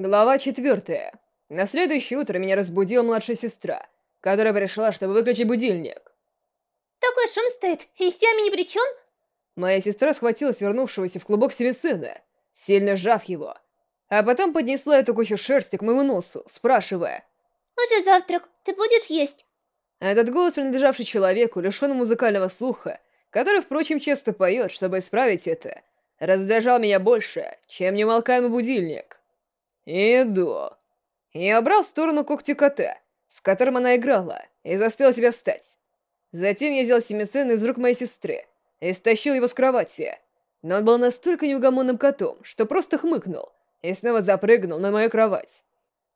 Глава четвертая. На следующее утро меня разбудила младшая сестра, которая пришла, чтобы выключить будильник. Такой шум стоит, и Сиами ни при чем? Моя сестра схватила свернувшегося в клубок Семисына, сильно сжав его, а потом поднесла эту кучу шерсти к моему носу, спрашивая. «Уже завтрак, ты будешь есть?» Этот голос, принадлежавший человеку, лишенному музыкального слуха, который, впрочем, часто поет, чтобы исправить это, раздражал меня больше, чем неумолкаемый будильник. Иду. Я брал в сторону когти кота, с которым она играла, и заставил себя встать. Затем я взял семицен из рук моей сестры и стащил его с кровати. Но он был настолько неугомонным котом, что просто хмыкнул и снова запрыгнул на мою кровать.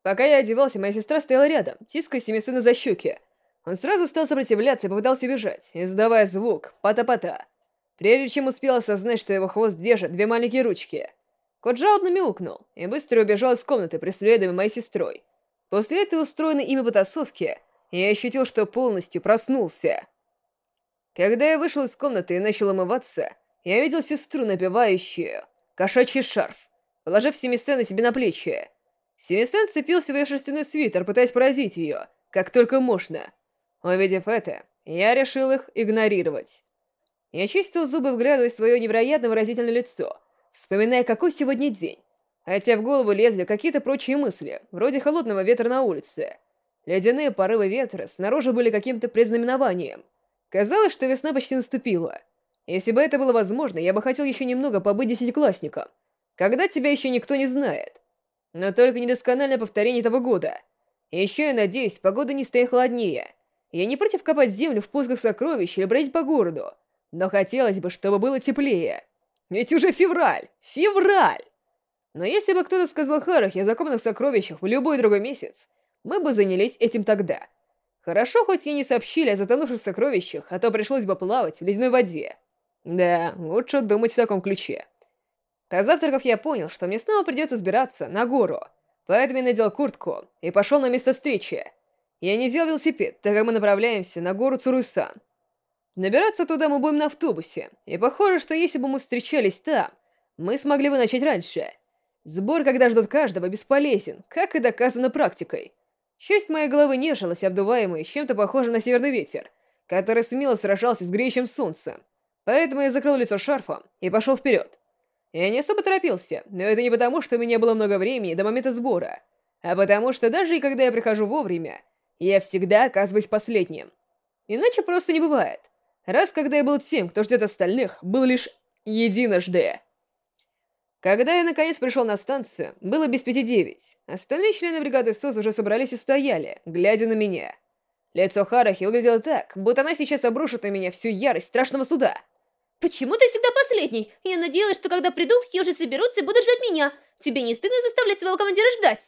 Пока я одевался, моя сестра стояла рядом, тиская семицена за щеки. Он сразу стал сопротивляться и попытался бежать, издавая звук «пата-пата». Прежде чем успел осознать, что его хвост держит две маленькие ручки. Кот жалобно мяукнул и быстро убежал из комнаты, преследуемой моей сестрой. После этой устроенной ими потасовки я ощутил, что полностью проснулся. Когда я вышел из комнаты и начал умываться, я видел сестру, напевающую кошачий шарф, положив Семисена себе на плечи. Семисен цепился в ее шерстяной свитер, пытаясь поразить ее, как только можно. Увидев это, я решил их игнорировать. Я чистил зубы, вглядываясь в свое невероятно выразительное лицо, вспоминая, какой сегодня день. Хотя в голову лезли какие-то прочие мысли, вроде холодного ветра на улице. Ледяные порывы ветра снаружи были каким-то предзнаменованием. Казалось, что весна почти наступила. Если бы это было возможно, я бы хотел еще немного побыть десятиклассником. Когда тебя еще никто не знает. Но только недоскональное повторение этого года. еще я надеюсь, погода не станет холоднее. Я не против копать землю в поисках сокровищ или бродить по городу. Но хотелось бы, чтобы было теплее. Ведь уже февраль! Февраль! Но если бы кто-то сказал Харахе о закопанных сокровищах в любой другой месяц, мы бы занялись этим тогда. Хорошо, хоть ей не сообщили о затонувших сокровищах, а то пришлось бы плавать в ледяной воде. Да, лучше думать в таком ключе. завтраков я понял, что мне снова придется сбираться на гору, поэтому я надел куртку и пошел на место встречи. Я не взял велосипед, так как мы направляемся на гору Цуруйсан. Набираться туда мы будем на автобусе, и похоже, что если бы мы встречались там, мы смогли бы начать раньше. Сбор, когда ждут каждого, бесполезен, как и доказано практикой. Часть моей головы нежилась, обдуваемой чем-то похожим на северный ветер, который смело сражался с греющим солнцем. Поэтому я закрыл лицо шарфом и пошел вперед. Я не особо торопился, но это не потому, что у меня было много времени до момента сбора, а потому что даже и когда я прихожу вовремя, я всегда оказываюсь последним. Иначе просто не бывает. Раз, когда я был тем, кто ждет остальных, был лишь единожды. Когда я наконец пришел на станцию, было без пяти девять. Остальные члены бригады СОС уже собрались и стояли, глядя на меня. Лицо Харахи выглядело так, будто она сейчас обрушит на меня всю ярость страшного суда. «Почему ты всегда последний? Я надеялась, что когда приду, все уже соберутся и будут ждать меня. Тебе не стыдно заставлять своего командира ждать?»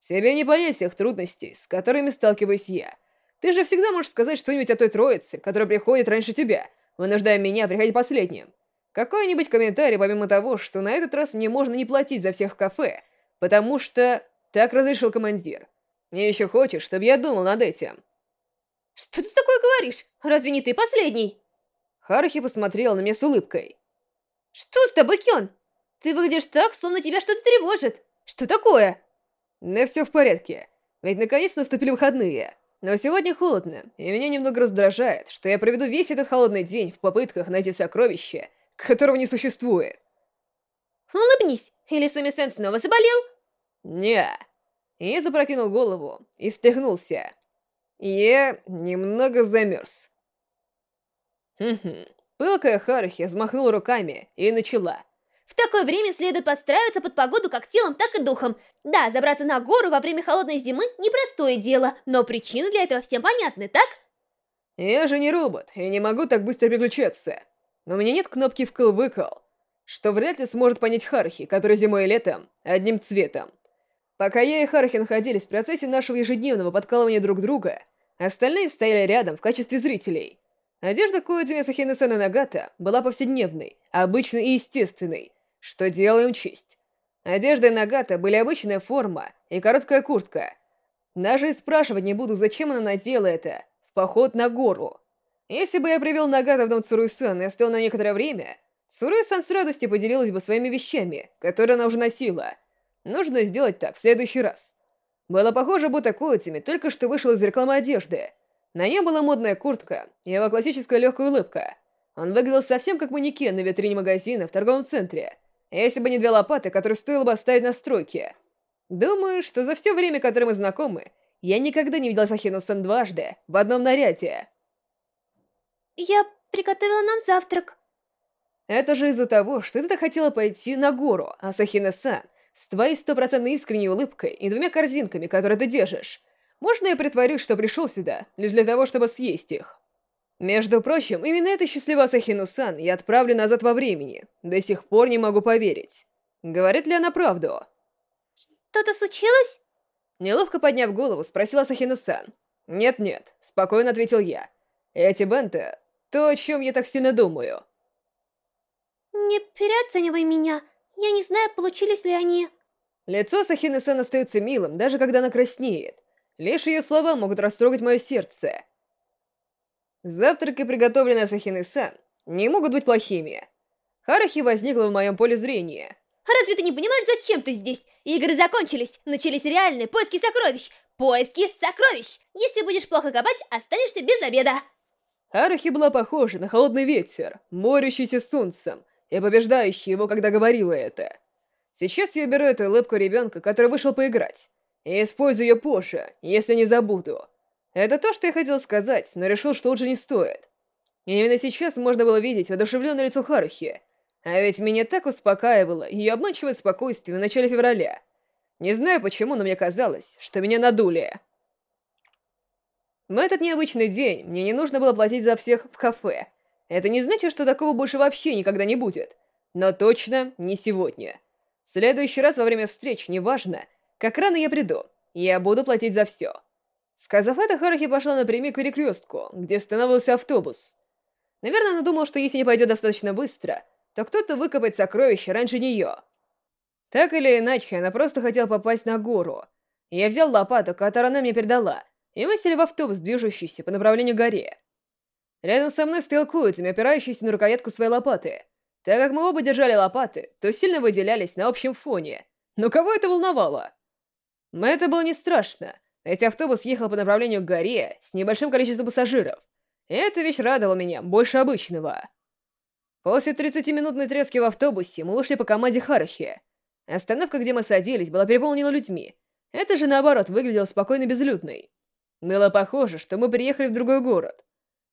Тебе не понять всех трудностей, с которыми сталкиваюсь я. Ты же всегда можешь сказать что-нибудь о той троице, которая приходит раньше тебя, вынуждая меня приходить последним. Какой-нибудь комментарий, помимо того, что на этот раз мне можно не платить за всех в кафе, потому что так разрешил командир. И еще хочешь, чтобы я думал над этим. Что ты такое говоришь? Разве не ты последний? Харахи посмотрел на меня с улыбкой. Что с тобой, Кён? Ты выглядишь так, словно тебя что-то тревожит. Что такое? Да все в порядке, ведь наконец наступили выходные. Но сегодня холодно, и меня немного раздражает, что я проведу весь этот холодный день в попытках найти сокровище, которого не существует. Улыбнись, или Сами-сен снова заболел? Не. Я запрокинул голову и встряхнулся. Я немного замерз. Хм-хм. Пылкая Харахи взмахнула руками и начала. В такое время следует подстраиваться под погоду как телом, так и духом. Да, забраться на гору во время холодной зимы – непростое дело, но причины для этого всем понятны, так? Я же не робот, и не могу так быстро переключаться. Но у меня нет кнопки «вкл-выкл», что вряд ли сможет понять Хархи, который зимой и летом одним цветом. Пока я и Хархи находились в процессе нашего ежедневного подкалывания друг друга, остальные стояли рядом в качестве зрителей. Одежда Коэдзими Сахины-сана Нагата была повседневной, обычной и естественной, что делало им честь. Одежда Нагата были обычная форма и короткая куртка. Даже и спрашивать не буду, зачем она надела это в поход на гору. Если бы я привел Нагата в дом Цуруй-сан и оставил на некоторое время, Цуруй-сан с радостью поделилась бы своими вещами, которые она уже носила. Нужно сделать так в следующий раз. Было похоже, будто Коутими только что вышел из рекламы одежды. На нем была модная куртка и его классическая легкая улыбка. Он выглядел совсем как манекен на витрине магазина в торговом центре, если бы не две лопаты, которые стоило бы оставить на стройке. Думаю, что за все время, которое мы знакомы, я никогда не видел Сахину-сан дважды в одном наряде. Я приготовила нам завтрак. Это же из-за того, что ты так хотела пойти на гору, а Сахина-сан с твоей стопроцентной искренней улыбкой и двумя корзинками, которые ты держишь. Можно я притворюсь, что пришел сюда, лишь для того, чтобы съесть их? Между прочим, именно это счастливая Сахину-сан я отправлю назад во времени. До сих пор не могу поверить. Говорит ли она правду? Что-то случилось? Неловко подняв голову, спросила Сахина-сан. «Нет-нет», — спокойно ответил я. «Эти бенты — то, о чем я так сильно думаю». «Не переоценивай меня. Я не знаю, получились ли они...» Лицо Сахины-сан остается милым, даже когда она краснеет. Лишь ее слова могут растрогать мое сердце. Завтраки, приготовленные Сахины-сан, не могут быть плохими. Харахи возникла в моем поле зрения. «Разве ты не понимаешь, зачем ты здесь? Игры закончились, начались реальные поиски сокровищ. Поиски сокровищ! Если будешь плохо копать, останешься без обеда!» Харахи была похожа на холодный ветер, морющийся солнцем, и побеждающий его, когда говорила это. Сейчас я беру эту улыбку ребенка, который вышел поиграть, и использую ее позже, если не забуду. Это то, что я хотел сказать, но решил, что лучше не стоит. И именно сейчас можно было видеть воодушевленное лицо Харухи, а ведь меня так успокаивало ее обманчивое спокойствие в начале февраля. Не знаю почему, но мне казалось, что меня надули. В этот необычный день мне не нужно было платить за всех в кафе. Это не значит, что такого больше вообще никогда не будет. Но точно не сегодня. В следующий раз во время встреч, неважно, как рано я приду, я буду платить за все. Сказав это, Харахи пошла напрямик к перекрестку, где остановился автобус. Наверное, она думала, что если не пойдет достаточно быстро, то кто-то выкопает сокровище раньше нее. Так или иначе, она просто хотела попасть на гору. Я взял лопату, которую она мне передала, и мы сели в автобус, движущийся по направлению к горе. Рядом со мной стоял Куитами, опирающийся на рукоятку своей лопаты. Так как мы оба держали лопаты, то сильно выделялись на общем фоне. Но кого это волновало? Но это было не страшно, ведь автобус ехал по направлению к горе с небольшим количеством пассажиров. Эта вещь радовала меня больше обычного. После 30-минутной трески в автобусе мы ушли по команде Харахи. Остановка, где мы садились, была переполнена людьми. Это же, наоборот, выглядело спокойно безлюдной. Было похоже, что мы приехали в другой город.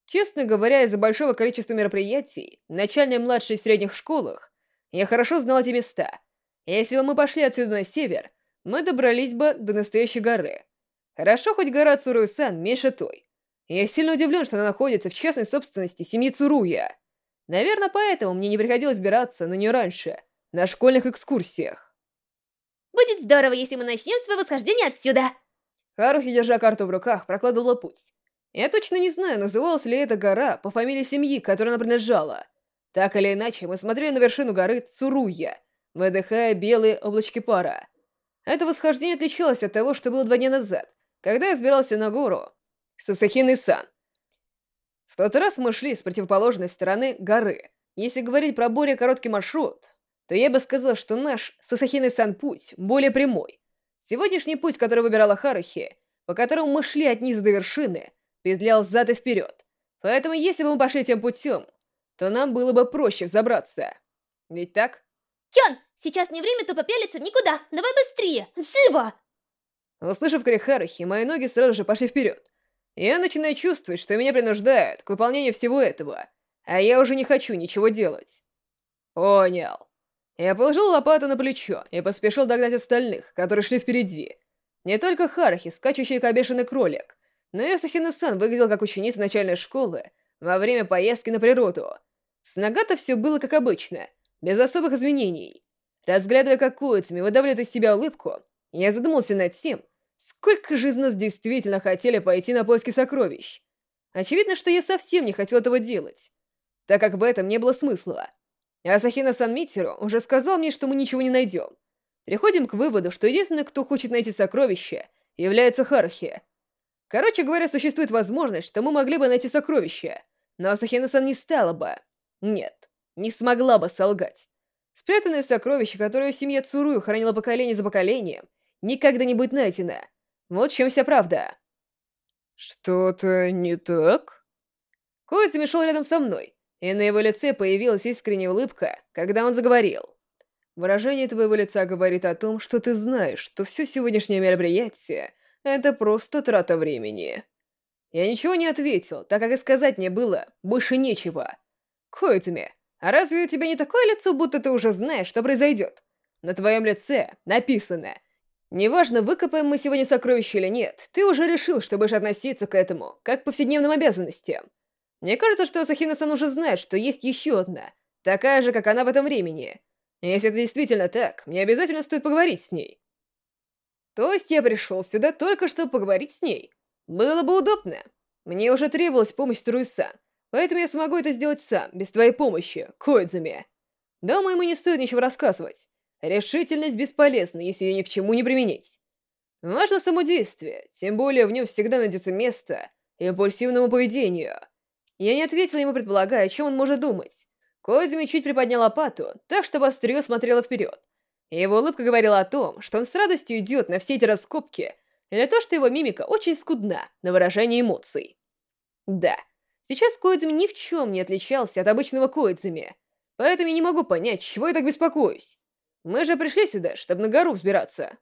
Честно говоря, из-за большого количества мероприятий, начальной, младшей и средних школах, я хорошо знал эти места. Если бы мы пошли отсюда на север, мы добрались бы до настоящей горы. Хорошо, хоть гора Цуруй-сан меньше той. Я сильно удивлен, что она находится в частной собственности семьи Цуруя. Наверное, поэтому мне не приходилось бираться на нее раньше, на школьных экскурсиях. Будет здорово, если мы начнем свое восхождение отсюда. Харухи, держа карту в руках, прокладывала путь. Я точно не знаю, называлась ли эта гора по фамилии семьи, которой она принадлежала. Так или иначе, мы смотрели на вершину горы Цуруя, выдыхая белые облачки пара. Это восхождение отличалось от того, что было два дня назад, когда я сбирался на гору Сасахины-сан. В тот раз мы шли с противоположной стороны горы. Если говорить про более короткий маршрут, то я бы сказал, что наш Сасахины-сан путь более прямой. Сегодняшний путь, который выбирала Харахи, по которому мы шли от низа до вершины, петлял взад и вперед. Поэтому если бы мы пошли тем путем, то нам было бы проще взобраться. Ведь так? Кён, сейчас не время тупо пялиться никуда. Давай быстрее. Живо! Услышав крик Харахи, мои ноги сразу же пошли вперед. Я начинаю чувствовать, что меня принуждают к выполнению всего этого, а я уже не хочу ничего делать. Понял. Я положил лопату на плечо и поспешил догнать остальных, которые шли впереди. Не только Харахи, скачущий как бешеный кролик, но и Асахина-сан выглядел как ученица начальной школы во время поездки на природу. С Нагата все было как обычно, без особых изменений. Разглядывая, как Куицами выдавливает из себя улыбку, я задумался над тем, сколько же из нас действительно хотели пойти на поиски сокровищ. Очевидно, что я совсем не хотел этого делать, так как в этом не было смысла. Асахина Санмитеру уже сказал мне, что мы ничего не найдем. Приходим к выводу, что единственный, кто хочет найти сокровища, является Хархи. Короче говоря, существует возможность, что мы могли бы найти сокровища, но Асахина-сан не стала бы. Нет, не смогла бы солгать. Спрятанное сокровище, которое семья Цурую хранила поколение за поколением, никогда не будет найдено. Вот в чем вся правда. Что-то не так? Коэс замешал рядом со мной, и на его лице появилась искренняя улыбка, когда он заговорил. Выражение твоего лица говорит о том, что ты знаешь, что все сегодняшнее мероприятие — это просто трата времени. Я ничего не ответил, так как и сказать мне было больше нечего. Коэдзуми, а разве у тебя не такое лицо, будто ты уже знаешь, что произойдет? На твоем лице написано «Неважно, выкопаем мы сегодня сокровище или нет, ты уже решил, что будешь относиться к этому, как к повседневным обязанностям. Мне кажется, что Асахина-сан уже знает, что есть еще одна, такая же, как она в этом времени. Если это действительно так, мне обязательно стоит поговорить с ней. То есть я пришел сюда только чтобы поговорить с ней. Было бы удобно. Мне уже требовалась помощь Труисан, поэтому я смогу это сделать сам, без твоей помощи, Коидзуми. Думаю, ему не стоит ничего рассказывать. Решительность бесполезна, если ее ни к чему не применить. Важно само действие, тем более в нем всегда найдется место импульсивному поведению. Я не ответила ему, предполагая, о чем он может думать. Козьми чуть приподнял лопату, так, чтобы острие смотрело вперед. Его улыбка говорила о том, что он с радостью идет на все эти раскопки, или то, что его мимика очень скудна на выражение эмоций. Да, сейчас Коидзуми ни в чем не отличался от обычного Коидзуми, поэтому я не могу понять, чего я так беспокоюсь. Мы же пришли сюда, чтобы на гору взбираться.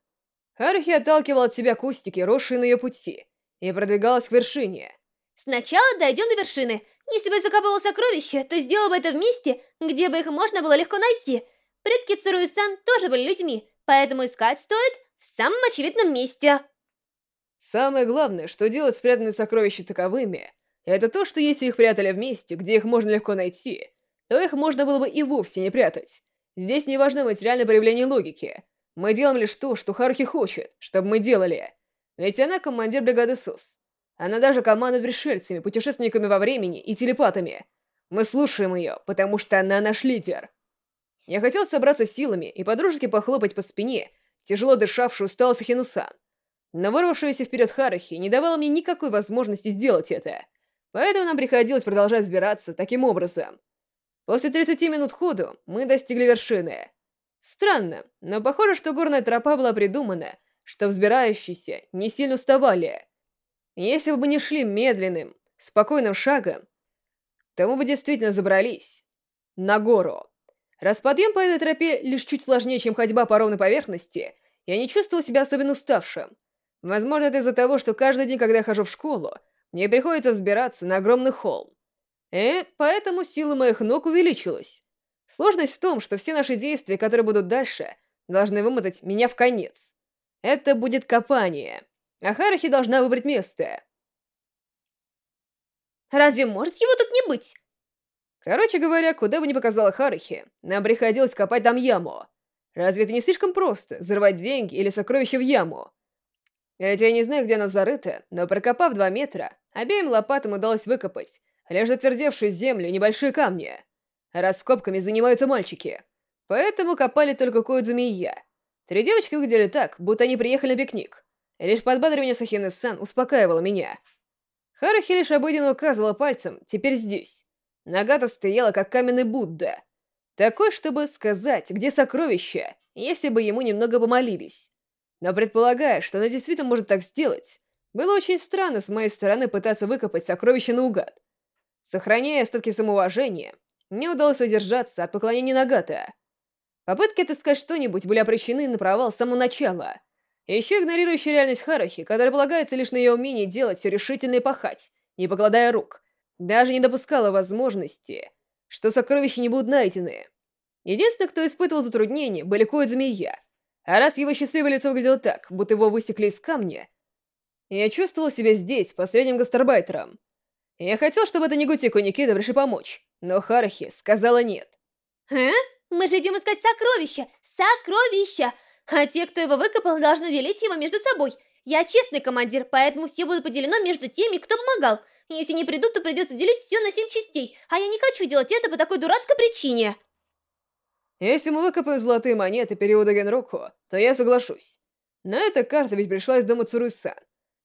Харухи отталкивал от себя кустики, росшие на ее пути, и продвигалась к вершине. Сначала дойдем до вершины. Если бы я закапывал сокровища, то сделал бы это в месте, где бы их можно было легко найти. Предки Цуруи-сан тоже были людьми, поэтому искать стоит в самом очевидном месте. Самое главное, что делать спрятанные сокровища таковыми, это то, что если их прятали в месте, где их можно легко найти, то их можно было бы и вовсе не прятать. Здесь не важно материальное проявление логики. Мы делаем лишь то, что Харухи хочет, чтобы мы делали. Ведь она командир бригады СУС. Она даже командует пришельцами, путешественниками во времени и телепатами. Мы слушаем ее, потому что она наш лидер. Я хотел собраться силами и подружески похлопать по спине тяжело дышавшую усталую Сахинусан. Но вырвавшаяся вперед Харахи не давала мне никакой возможности сделать это. Поэтому нам приходилось продолжать сбираться таким образом. После 30 минут ходу мы достигли вершины. Странно, но похоже, что горная тропа была придумана, что взбирающиеся не сильно уставали. Если бы мы не шли медленным, спокойным шагом, то мы бы действительно забрались на гору. Раз подъем по этой тропе лишь чуть сложнее, чем ходьба по ровной поверхности, я не чувствовал себя особенно уставшим. Возможно, это из-за того, что каждый день, когда я хожу в школу, мне приходится взбираться на огромный холм. И поэтому сила моих ног увеличилась. Сложность в том, что все наши действия, которые будут дальше, должны вымотать меня в конец. Это будет копание. А Харахи должна выбрать место. Разве может его тут не быть? Короче говоря, куда бы ни показала Харахи, нам приходилось копать там яму. Разве это не слишком просто, взрывать деньги или сокровища в яму? Хотя я не знаю, где она зарыта, но прокопав два метра, обеим лопатам удалось выкопать лишь затвердевшую землю небольшие камни. Раскопками занимаются мальчики. Поэтому копали только Коидзуми и я. Три девочки выглядели так, будто они приехали на пикник. лишь подбадривание Сахины-сан успокаивало меня. Харахи лишь обыденно указывала пальцем «теперь здесь». Нагата стояла, как каменный Будда. Такой, чтобы сказать, где сокровища, если бы ему немного помолились. Но предполагая, что она действительно может так сделать, было очень странно с моей стороны пытаться выкопать сокровища наугад. Сохраняя остатки самоуважения, мне удалось удержаться от поклонения Нагата. Попытки отыскать что-нибудь были обречены на провал с самого начала. Еще игнорирующая реальность Харахи, которая полагается лишь на ее умении делать все решительно и пахать, не покладая рук, даже не допускала возможности, что сокровища не будут найдены. Единственный, кто испытывал затруднения, были Коидзуми и я. А раз его счастливое лицо выглядело так, будто его высекли из камня, я чувствовал себя здесь, последним гастарбайтером. Я хотел, чтобы это Негутику Никида пришли помочь, но Харахи сказала нет. «А? Мы же идем искать сокровища! Сокровища! А те, кто его выкопал, должны делить его между собой. Я честный командир, поэтому все будет поделено между теми, кто помогал. Если не придут, то придется делить все на семь частей, а я не хочу делать это по такой дурацкой причине. Если мы выкопаем золотые монеты периода Генроку, то я соглашусь. Но эта карта ведь пришла из дома Цурусан.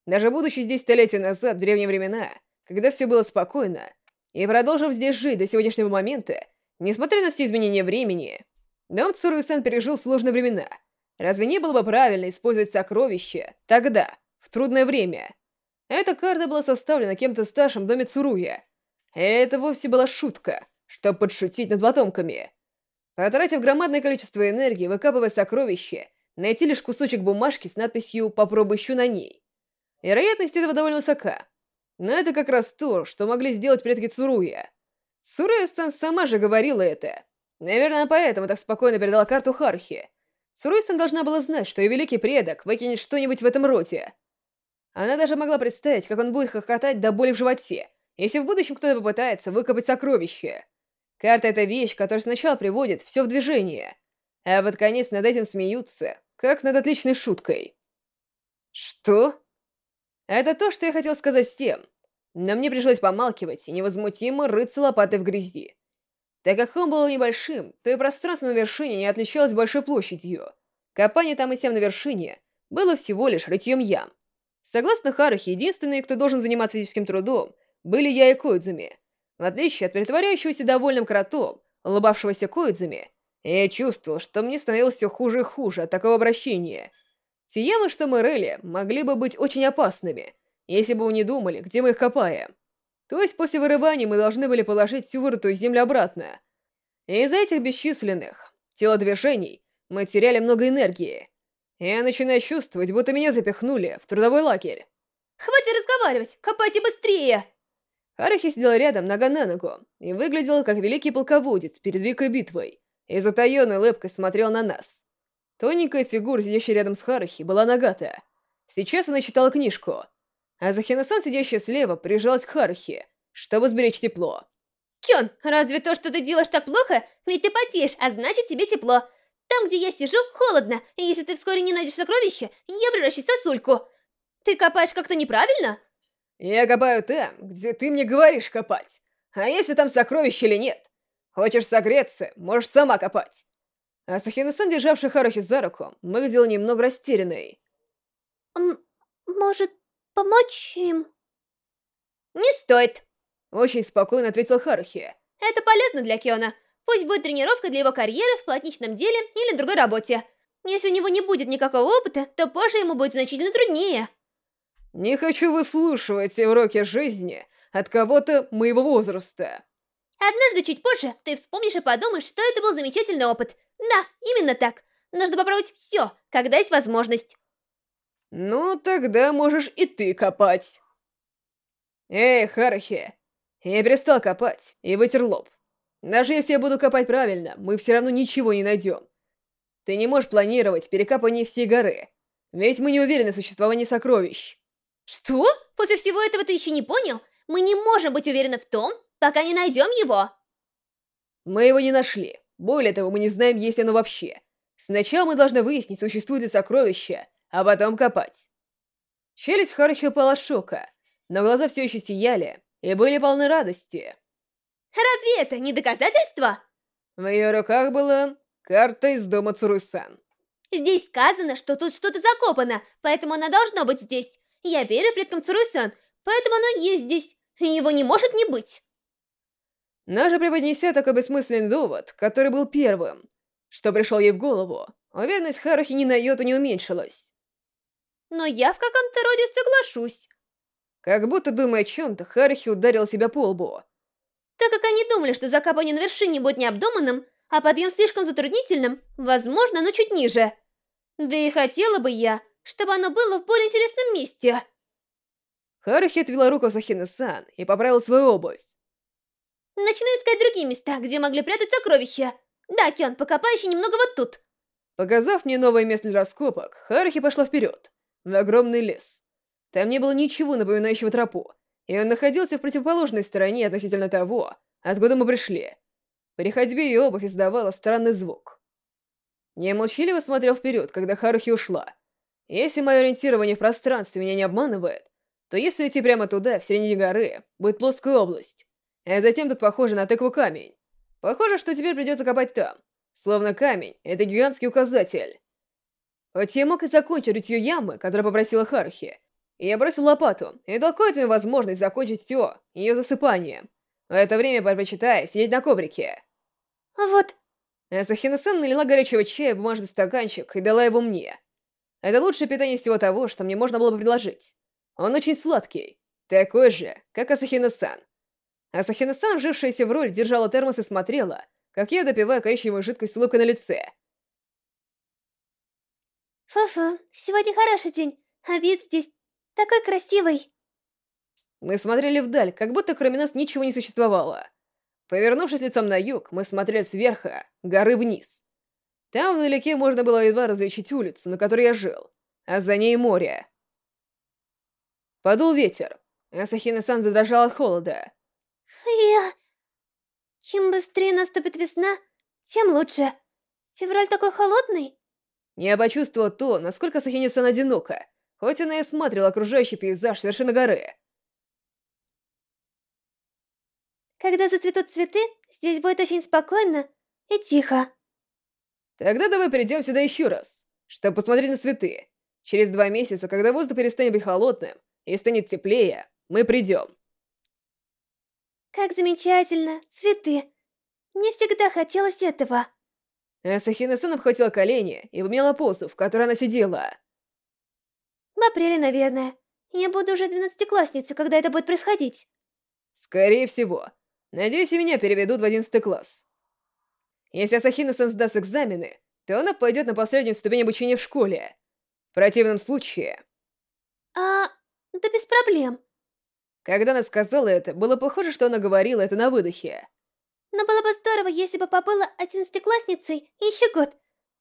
Даже будучи здесь столетия назад, в древние времена, когда все было спокойно, и продолжив здесь жить до сегодняшнего момента, несмотря на все изменения времени, Дом Цуруи-сан пережил сложные времена. Разве не было бы правильно использовать сокровища тогда, в трудное время? Эта карта была составлена кем-то старшим в доме Цуруя. Это вовсе была шутка, чтобы подшутить над потомками. Потратив громадное количество энергии, выкапывая сокровища, найти лишь кусочек бумажки с надписью «Попробуй еще на ней». Вероятность этого довольно высока. Но это как раз то, что могли сделать предки Цуруя. Цуруя-сан сама же говорила это. Наверное, поэтому так спокойно передала карту Хархи. Цуруя-сан должна была знать, что ее великий предок выкинет что-нибудь в этом роде. Она даже могла представить, как он будет хохотать до боли в животе, если в будущем кто-то попытается выкопать сокровище. Карта — это вещь, которая сначала приводит все в движение, а под конец над этим смеются, как над отличной шуткой. Что? Это то, что я хотел сказать с тем, но мне пришлось помалкивать и невозмутимо рыться лопатой в грязи. Так как холм был небольшим, то и пространство на вершине не отличалось большой площадью. Копание там и сям на вершине было всего лишь рытьем ям. Согласно Харахе, единственные, кто должен заниматься физическим трудом, были я и Коидзуми. В отличие от притворяющегося довольным кротом, улыбавшегося Коидзуми, я чувствовал, что мне становилось все хуже и хуже от такого обращения. Ямы, что мы рыли, могли бы быть очень опасными, если бы вы не думали, где мы их копаем. То есть после вырывания мы должны были положить всю вырытую землю обратно. Из-за этих бесчисленных телодвижений мы теряли много энергии. Я начинаю чувствовать, будто меня запихнули в трудовой лагерь. Хватит разговаривать! Копайте быстрее! Харахи сидел рядом, нога на ногу, и выглядел как великий полководец перед великой битвой, и затаенной улыбкой смотрел на нас. Тоненькая фигура, сидящая рядом с Харахи, была Нагата. Сейчас она читала книжку, а Захина-сан, сидящая слева, прижалась к Харахи, чтобы сберечь тепло. Кён, разве то, что ты делаешь так плохо? Ведь ты потеешь, а значит тебе тепло. Там, где я сижу, холодно, и если ты вскоре не найдешь сокровища, я превращусь в сосульку. Ты копаешь как-то неправильно? Я копаю там, где ты мне говоришь копать. А если там сокровища или нет? Хочешь согреться, можешь сама копать. Асахина-сан, державший Харухи за руку, выглядела немного растерянной. М может, помочь им? Не стоит. Очень спокойно ответил Харухи. Это полезно для Киона. Пусть будет тренировка для его карьеры в плотничном деле или другой работе. Если у него не будет никакого опыта, то позже ему будет значительно труднее. Не хочу выслушивать уроки жизни от кого-то моего возраста. Однажды чуть позже ты вспомнишь и подумаешь, что это был замечательный опыт. Да, именно так. Нужно попробовать все, когда есть возможность. Ну, тогда можешь и ты копать. Эй, Харахи, я перестал копать и вытер лоб. Даже если я буду копать правильно, мы все равно ничего не найдем. Ты не можешь планировать перекапывание всей горы, ведь мы не уверены в существовании сокровищ. Что? После всего этого ты еще не понял? Мы не можем быть уверены в том, пока не найдем его. Мы его не нашли. Более того, мы не знаем, есть ли оно вообще. Сначала мы должны выяснить, существует ли сокровище, а потом копать. Челюсть Харахи упала шока, но глаза все еще сияли и были полны радости. Разве это не доказательство? В ее руках была карта из дома Цурусан. Здесь сказано, что тут что-то закопано, поэтому она должна быть здесь. Я верю предкам Цурусан, поэтому оно есть здесь. Его не может не быть. Даже преподнеся такой бессмысленный довод, который был первым, что пришел ей в голову, уверенность Харухи ни на йоту не уменьшилась. Но я в каком-то роде соглашусь. Как будто думая о чем-то, Харухи ударил себя по лбу. Так как они думали, что закапывание на вершине будет необдуманным, а подъем слишком затруднительным, возможно, оно чуть ниже. Да и хотела бы я, чтобы оно было в более интересном месте. Харухи отвела руку Сахина-сан и поправила свою обувь. Начну искать другие места, где могли прятать сокровища. Да, Кён, покопай еще немного вот тут. Показав мне новое место для раскопок, Харухи пошла вперед, в огромный лес. Там не было ничего напоминающего тропу, и он находился в противоположной стороне относительно того, откуда мы пришли. При ходьбе ее обувь издавала странный звук. Я молчаливо смотрел вперед, когда Харухи ушла, если мое ориентирование в пространстве меня не обманывает, то если идти прямо туда, в середине горы, будет плоская область. А затем тут похоже на тыкву камень. Похоже, что теперь придется копать там. Словно камень — это гигантский указатель. Хоть я мог и закончить рытье ямы, которую попросила Хархи, я бросил лопату и дал Коэту возможность закончить все ее засыпанием. В это время предпочитая сидеть на коврике. А вот, Асахина-сан налила горячего чая в бумажный стаканчик и дала его мне. Это лучшее питание из всего того, что мне можно было бы предложить. Он очень сладкий, такой же, как Асахина-сан. Асахина-сан, вжившаяся в роль, держала термос и смотрела, как я допиваю коричневую жидкость улыбкой на лице. Фу-фу, сегодня хороший день, а вид здесь такой красивый. Мы смотрели вдаль, как будто кроме нас ничего не существовало. Повернувшись лицом на юг, мы смотрели сверху, горы вниз. Там вдалеке можно было едва различить улицу, на которой я жил, а за ней море. Подул ветер. Асахина-сан задрожал от холода. Я... Чем быстрее наступит весна, тем лучше. Февраль такой холодный. Я почувствовал то, насколько Асахина-сан одинока, хоть она и смотрела окружающий пейзаж вершины горы. Когда зацветут цветы, здесь будет очень спокойно и тихо. Тогда давай придем сюда еще раз, чтобы посмотреть на цветы. Через два месяца, когда воздух перестанет быть холодным и станет теплее, мы придем. Как замечательно, цветы. Мне всегда хотелось этого. Асахина-сан обхватила колени и поменяла позу, в которой она сидела. В апреле, наверное. Я буду уже двенадцатиклассницей, когда это будет происходить. Скорее всего. Надеюсь, и меня переведут в одиннадцатый класс. Если Асахина-сан сдаст экзамены, то она пойдет на последнюю ступень обучения в школе. В противном случае... А... да без проблем. Когда она сказала это, было похоже, что она говорила это на выдохе. Но было бы здорово, если бы побыла одиннадцатиклассницей еще год.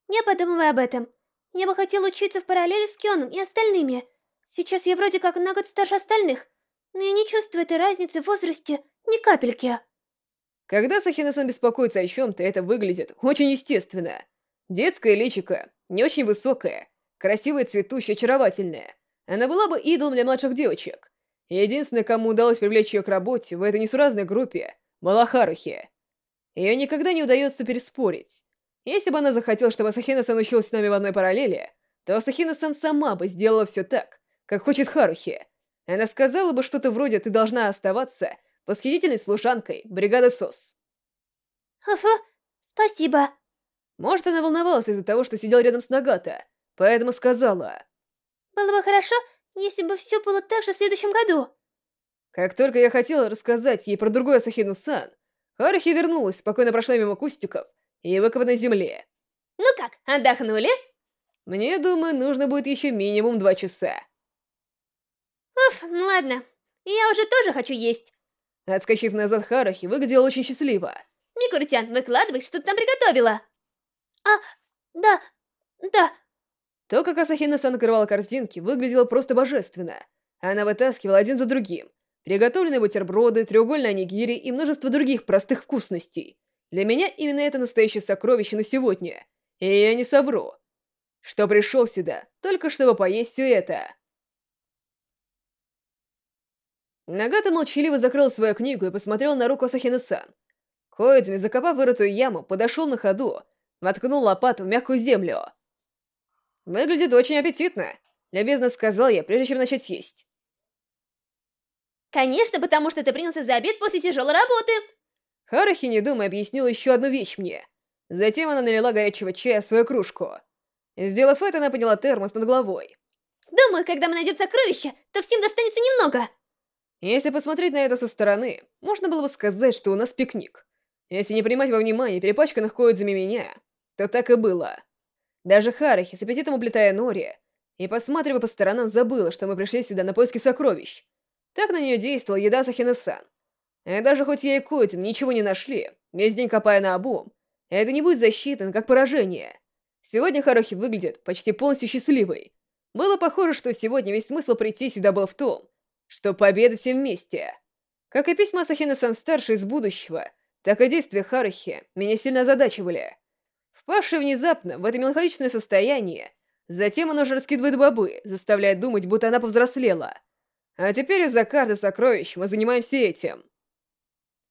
Я подумываю об этом. Я бы хотела учиться в параллели с Кионом и остальными. Сейчас я вроде как на год старше остальных, но я не чувствую этой разницы в возрасте ни капельки. Когда Сахина-сан беспокоится о чем-то, это выглядит очень естественно. Детское личико, не очень высокое, красивое, цветущее, очаровательное. Она была бы идолом для младших девочек. Единственное, кому удалось привлечь ее к работе в этой несуразной группе, была Харухи. Ее никогда не удается переспорить. Если бы она захотела, чтобы Сахина-сан училась с нами в одной параллели, то Сахина-сан сама бы сделала все так, как хочет Харухи. Она сказала бы что-то вроде «ты должна оставаться восхитительной служанкой бригады СОС». Фу, спасибо. Может, она волновалась из-за того, что сидел рядом с Нагата, поэтому сказала... Было бы хорошо, если бы все было так же в следующем году. Как только я хотела рассказать ей про другую Асахину-сан, Харухи вернулась, спокойно прошла мимо кустиков и выкопанной земле. Ну как, отдохнули? Мне, думаю, нужно будет еще минимум два часа. Уф, ну ладно. Я уже тоже хочу есть. Отскочив назад, Харахи выглядела очень счастливо. Микуртян, выкладывай, что ты там приготовила. А, да, да. То, как Асахина-сан накрывала корзинки, выглядело просто божественно. Она вытаскивала один за другим. Приготовленные бутерброды, треугольные анигири и множество других простых вкусностей. Для меня именно это настоящее сокровище на сегодня. И я не совру. Что пришел сюда, только чтобы поесть все это. Нагата молчаливо закрыл свою книгу и посмотрел на руку Асахина-сан. Коидзми, закопав вырытую яму, подошел на ходу, воткнул лопату в мягкую землю. «Выглядит очень аппетитно», — любезно сказал я, прежде чем начать есть. «Конечно, потому что ты принялся за обед после тяжелой работы!» Харахи, не думая, объяснила еще одну вещь мне. Затем она налила горячего чая в свою кружку. Сделав это, она подняла термос над головой. «Думаю, когда мы найдем сокровища, то всем достанется немного!» Если посмотреть на это со стороны, можно было бы сказать, что у нас пикник. Если не принимать во внимание перепачканных коидзами меня, то так и было. Даже Харахи, с аппетитом уплетая нори, и посматривая по сторонам, забыла, что мы пришли сюда на поиски сокровищ. Так на нее действовала еда Сахина-сан. И даже хоть я и Коидзим ничего не нашли, весь день копая на обум, это не будет засчитано как поражение. Сегодня Харахи выглядит почти полностью счастливой. Было похоже, что сегодня весь смысл прийти сюда был в том, что победа все вместе. Как и письма Сахина-сан-старший из будущего, так и действия Харахи меня сильно озадачивали. Впавший внезапно в это меланхоличное состояние, затем он уже раскидывает бобы, заставляя думать, будто она повзрослела. А теперь из-за карты сокровищ мы занимаемся этим.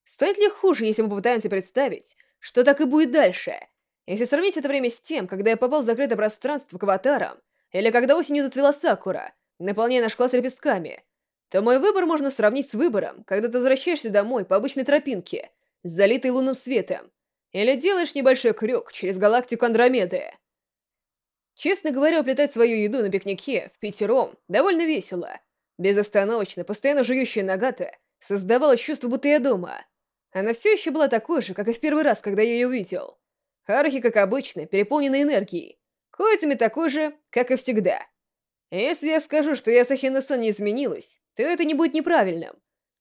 Станет ли хуже, если мы попытаемся представить, что так и будет дальше? Если сравнить это время с тем, когда я попал в закрытое пространство к аватарам, или когда осенью зацвела Сакура, наполняя наш класс лепестками, то мой выбор можно сравнить с выбором, когда ты возвращаешься домой по обычной тропинке, залитой лунным светом, или делаешь небольшой крюк через галактику Андромеды. Честно говоря, уплетать свою еду на пикнике в пятером довольно весело. Безостановочно, постоянно жующая Нагата создавала чувство, будто я дома. Она все еще была такой же, как и в первый раз, когда я ее увидел. Харахи, как обычно, переполнена энергией. Коидзами такой же, как и всегда. Если я скажу, что я Сахина-сан не изменилась, то это не будет неправильным.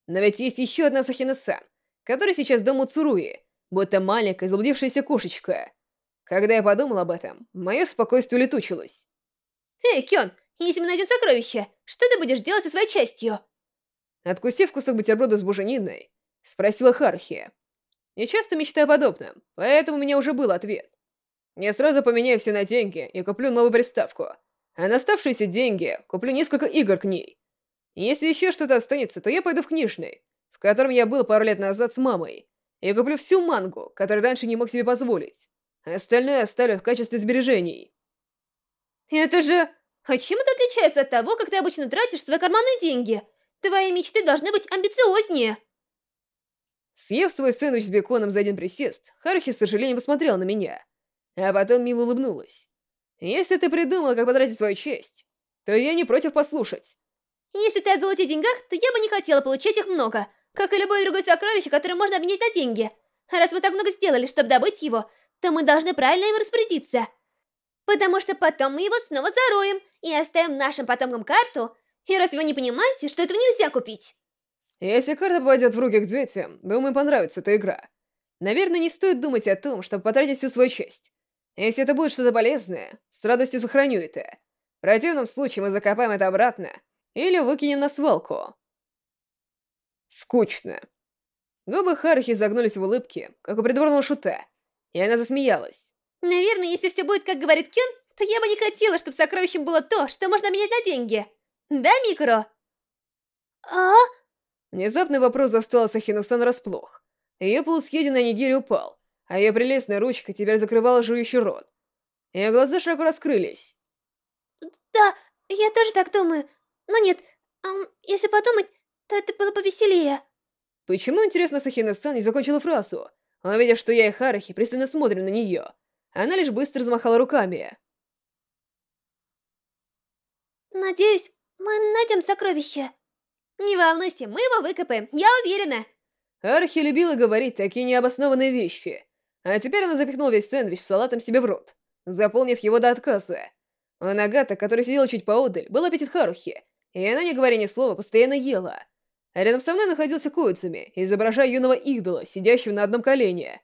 Но ведь есть еще одна Сахина-сан, которая сейчас дома Цуруи, будто маленькая заблудившаяся кошечка. Когда я подумал об этом, мое спокойствие улетучилось. Эй, Кён, если мы найдем сокровище, что ты будешь делать со своей частью? Откусив кусок бутерброда с бужениной, спросила Хархи. Я часто мечтаю о подобном, поэтому у меня уже был ответ. Я сразу поменяю все на деньги и куплю новую приставку. А на оставшиеся деньги куплю несколько игр к ней. Если еще что-то останется, то я пойду в книжный, в котором я был пару лет назад с мамой, и куплю всю мангу, которую раньше не мог себе позволить. Остальное оставлю в качестве сбережений. Это же... А чем это отличается от того, как ты обычно тратишь свои карманные деньги? Твои мечты должны быть амбициознее. Съев свой сэндвич с беконом за один присест, Харахи с сожалением посмотрел на меня. А потом мило улыбнулась. Если ты придумала, как потратить свою честь, то я не против послушать. Если ты о золоте деньгах, то я бы не хотела получать их много, как и любое другое сокровище, которое можно обменять на деньги. Раз мы так много сделали, чтобы добыть его, то мы должны правильно им распорядиться. Потому что потом мы его снова зароем и оставим нашим потомкам карту. И разве вы не понимаете, что этого нельзя купить? Если карта попадет в руки к детям, думаю, понравится эта игра. Наверное, не стоит думать о том, чтобы потратить всю свою честь. Если это будет что-то полезное, с радостью сохраню это. В противном случае мы закопаем это обратно или выкинем на свалку. Скучно. Губы Харахи загнулись в улыбке, как у придворного шута, и она засмеялась. Наверное, если все будет, как говорит Кен, то я бы не хотела, чтобы сокровищем было то, что можно менять на деньги. Да, Микро? А? Внезапный вопрос застал Сахину-сан врасплох. Ее полусъеденный нигири упал, а ее прелестная ручка теперь закрывала жующий рот. Ее глаза широко раскрылись. Да, я тоже так думаю. Но нет, эм, если подумать, то это было повеселее. Почему, интересно, Сахина-сан не закончила фразу? Увидев, что я и Харахи пристально смотрим на нее, она лишь быстро взмахала руками. Надеюсь, мы найдем сокровище. Не волнуйся, мы его выкопаем, я уверена. Архи любила говорить такие необоснованные вещи. А теперь она запихнула весь сэндвич салатом себе в рот, заполнив его до отказа. У Нагата, который сидел чуть поодаль, был аппетит Харухи, и она, не говоря ни слова, постоянно ела. Рядом со мной находился Коицуми, изображая юного идола, сидящего на одном колене.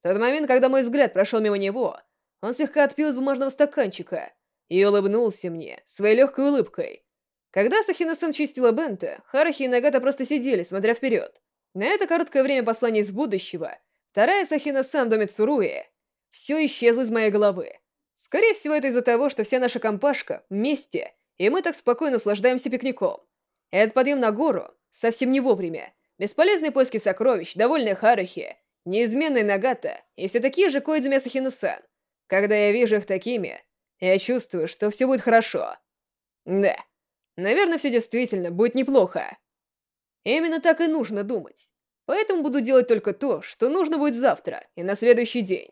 В тот момент, когда мой взгляд прошел мимо него, он слегка отпил из бумажного стаканчика и улыбнулся мне своей легкой улыбкой. Когда Сахина-сан чистила Бента, Харахи и Нагата просто сидели, смотря вперед. На это короткое время послание из будущего, вторая Сахина-сан доме Цуруи, все исчезло из моей головы. Скорее всего, это из-за того, что вся наша компашка вместе, и мы так спокойно наслаждаемся пикником. Этот подъем на гору совсем не вовремя. Бесполезные поиски сокровищ, довольная Харахи, неизменная Нагата и все такие же Коидзуми Сахина-сан. Когда я вижу их такими, я чувствую, что все будет хорошо. Да. Наверное, все действительно будет неплохо. Именно так и нужно думать. Поэтому буду делать только то, что нужно будет завтра и на следующий день.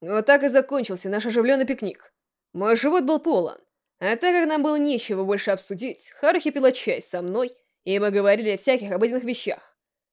Вот так и закончился наш оживленный пикник. Мой живот был полон. А так как нам было нечего больше обсудить, Харахи пила чай со мной, и мы говорили о всяких обыденных вещах.